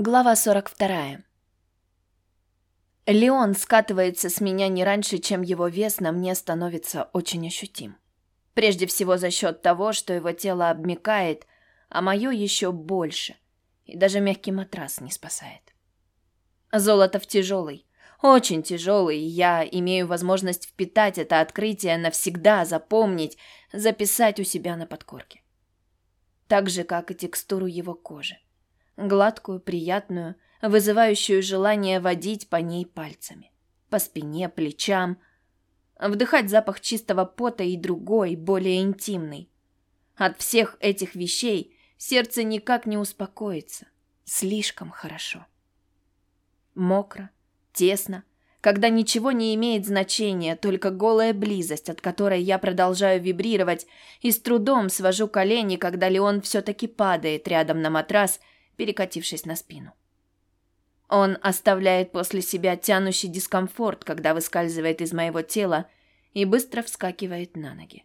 Глава 42. Леон скатывается с меня не раньше, чем его вес на мне становится очень ощутим. Прежде всего за счет того, что его тело обмякает, а мое еще больше, и даже мягкий матрас не спасает. Золотов тяжелый, очень тяжелый, я имею возможность впитать это открытие навсегда, запомнить, записать у себя на подкорке. Так же, как и текстуру его кожи гладкую, приятную, вызывающую желание водить по ней пальцами. По спине, плечам. Вдыхать запах чистого пота и другой, более интимный. От всех этих вещей сердце никак не успокоится. Слишком хорошо. Мокро, тесно, когда ничего не имеет значения, только голая близость, от которой я продолжаю вибрировать и с трудом свожу колени, когда Леон все-таки падает рядом на матрас перекатившись на спину. Он оставляет после себя тянущий дискомфорт, когда выскальзывает из моего тела и быстро вскакивает на ноги.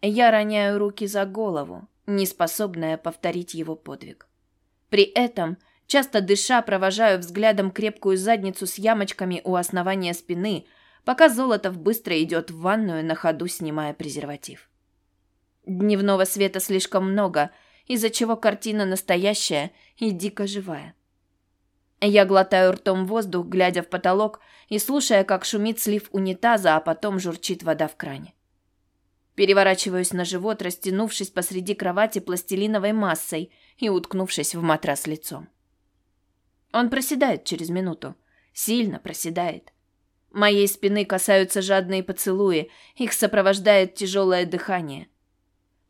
Я роняю руки за голову, неспособная повторить его подвиг. При этом, часто дыша, провожаю взглядом крепкую задницу с ямочками у основания спины, пока Золотов быстро идет в ванную, на ходу снимая презерватив. Дневного света слишком много — из-за чего картина настоящая и дико живая. Я глотаю ртом воздух, глядя в потолок и слушая, как шумит слив унитаза, а потом журчит вода в кране. Переворачиваюсь на живот, растянувшись посреди кровати пластилиновой массой и уткнувшись в матрас лицом. Он проседает через минуту. Сильно проседает. Моей спины касаются жадные поцелуи, их сопровождает тяжелое дыхание –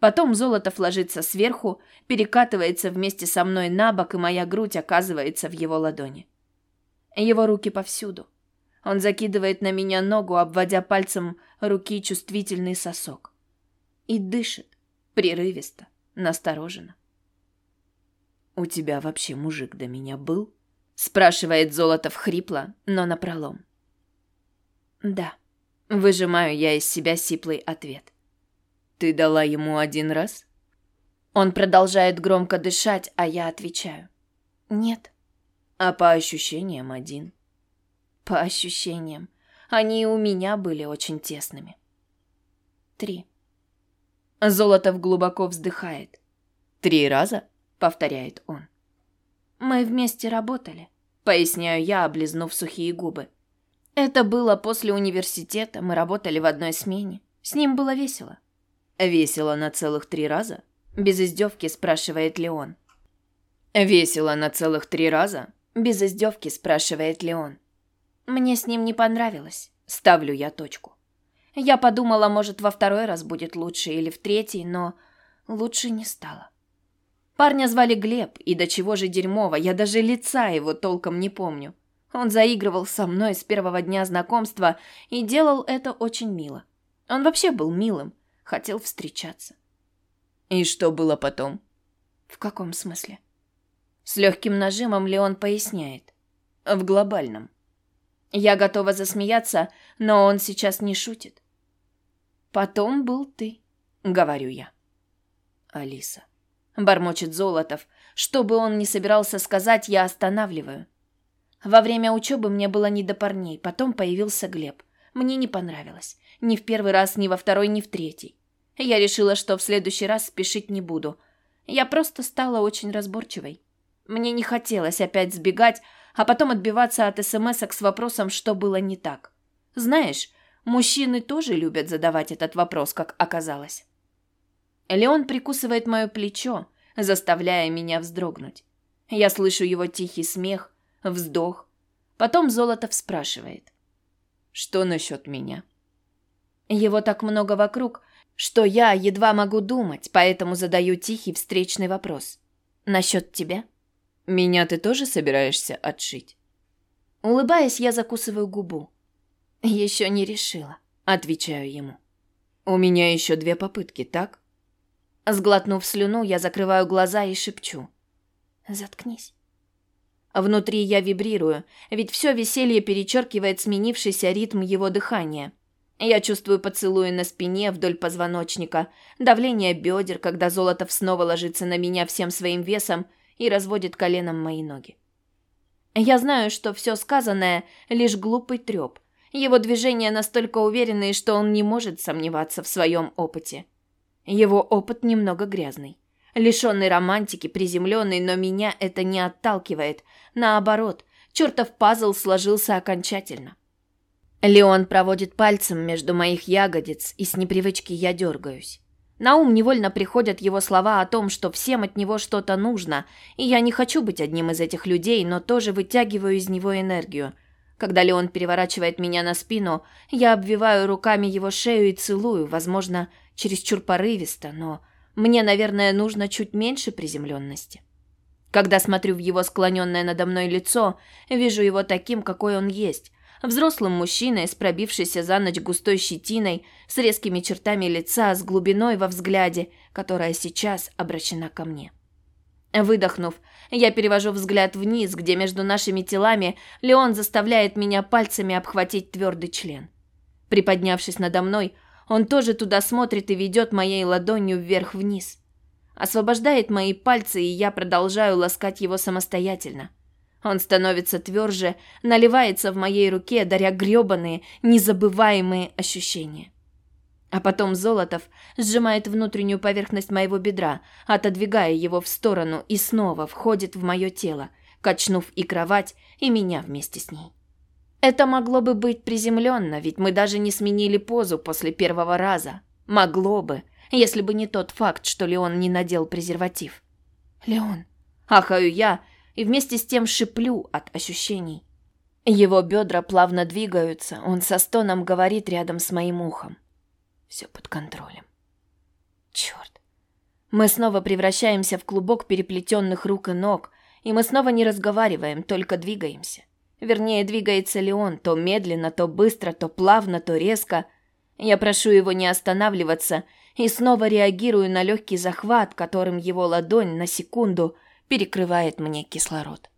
Потом Золотов ложится сверху, перекатывается вместе со мной на бок, и моя грудь оказывается в его ладони. Его руки повсюду. Он закидывает на меня ногу, обводя пальцем руки чувствительный сосок. И дышит, прерывисто, настороженно. «У тебя вообще мужик до меня был?» спрашивает Золотов хрипло, но напролом. «Да». Выжимаю я из себя сиплый ответ. Ты дала ему один раз? Он продолжает громко дышать, а я отвечаю. Нет. А по ощущениям один. По ощущениям. Они у меня были очень тесными. Три. Золотов глубоко вздыхает. «Три раза?» — повторяет он. «Мы вместе работали», — поясняю я, облизнув сухие губы. «Это было после университета, мы работали в одной смене. С ним было весело. «Весело на целых три раза?» – без издевки спрашивает Леон. «Весело на целых три раза?» – без издевки спрашивает Леон. «Мне с ним не понравилось. Ставлю я точку. Я подумала, может, во второй раз будет лучше или в третий, но лучше не стало. Парня звали Глеб, и до чего же дерьмово, я даже лица его толком не помню. Он заигрывал со мной с первого дня знакомства и делал это очень мило. Он вообще был милым, хотел встречаться. И что было потом? В каком смысле? С легким нажимом Леон поясняет. В глобальном. Я готова засмеяться, но он сейчас не шутит. Потом был ты, говорю я. Алиса. Бормочет Золотов. Что бы он ни собирался сказать, я останавливаю. Во время учебы мне было не до парней, потом появился Глеб. Мне не понравилось. Ни в первый раз, ни во второй, ни в третий. Я решила, что в следующий раз спешить не буду. Я просто стала очень разборчивой. Мне не хотелось опять сбегать, а потом отбиваться от смс с вопросом, что было не так. Знаешь, мужчины тоже любят задавать этот вопрос, как оказалось. Леон прикусывает мое плечо, заставляя меня вздрогнуть. Я слышу его тихий смех, вздох. Потом Золотов спрашивает. «Что насчет меня?» Его так много вокруг, что я едва могу думать, поэтому задаю тихий встречный вопрос. Насчет тебя? Меня ты тоже собираешься отшить? Улыбаясь, я закусываю губу. Еще не решила, отвечаю ему. У меня еще две попытки, так? Сглотнув слюну, я закрываю глаза и шепчу. Заткнись. Внутри я вибрирую, ведь все веселье перечеркивает сменившийся ритм его дыхания. Я чувствую поцелуи на спине вдоль позвоночника, давление бедер, когда Золотов снова ложится на меня всем своим весом и разводит коленом мои ноги. Я знаю, что все сказанное – лишь глупый треп. Его движения настолько уверенные, что он не может сомневаться в своем опыте. Его опыт немного грязный. Лишенный романтики, приземленный, но меня это не отталкивает. Наоборот, чертов пазл сложился окончательно. Леон проводит пальцем между моих ягодиц, и с непривычки я дергаюсь. На ум невольно приходят его слова о том, что всем от него что-то нужно, и я не хочу быть одним из этих людей, но тоже вытягиваю из него энергию. Когда Леон переворачивает меня на спину, я обвиваю руками его шею и целую, возможно, чересчур порывисто, но мне, наверное, нужно чуть меньше приземленности. Когда смотрю в его склоненное надо мной лицо, вижу его таким, какой он есть, Взрослым мужчиной с пробившейся за ночь густой щетиной, с резкими чертами лица, с глубиной во взгляде, которая сейчас обращена ко мне. Выдохнув, я перевожу взгляд вниз, где между нашими телами Леон заставляет меня пальцами обхватить твердый член. Приподнявшись надо мной, он тоже туда смотрит и ведет моей ладонью вверх-вниз. Освобождает мои пальцы, и я продолжаю ласкать его самостоятельно. Он становится тверже, наливается в моей руке, даря грёбаные, незабываемые ощущения. А потом Золотов сжимает внутреннюю поверхность моего бедра, отодвигая его в сторону и снова входит в мое тело, качнув и кровать, и меня вместе с ней. Это могло бы быть приземленно, ведь мы даже не сменили позу после первого раза. Могло бы, если бы не тот факт, что Леон не надел презерватив. «Леон!» Ахаю я, и вместе с тем шиплю от ощущений. Его бедра плавно двигаются, он со стоном говорит рядом с моим ухом. Все под контролем. Черт. Мы снова превращаемся в клубок переплетенных рук и ног, и мы снова не разговариваем, только двигаемся. Вернее, двигается ли он то медленно, то быстро, то плавно, то резко. Я прошу его не останавливаться и снова реагирую на легкий захват, которым его ладонь на секунду – перекрывает мне кислород.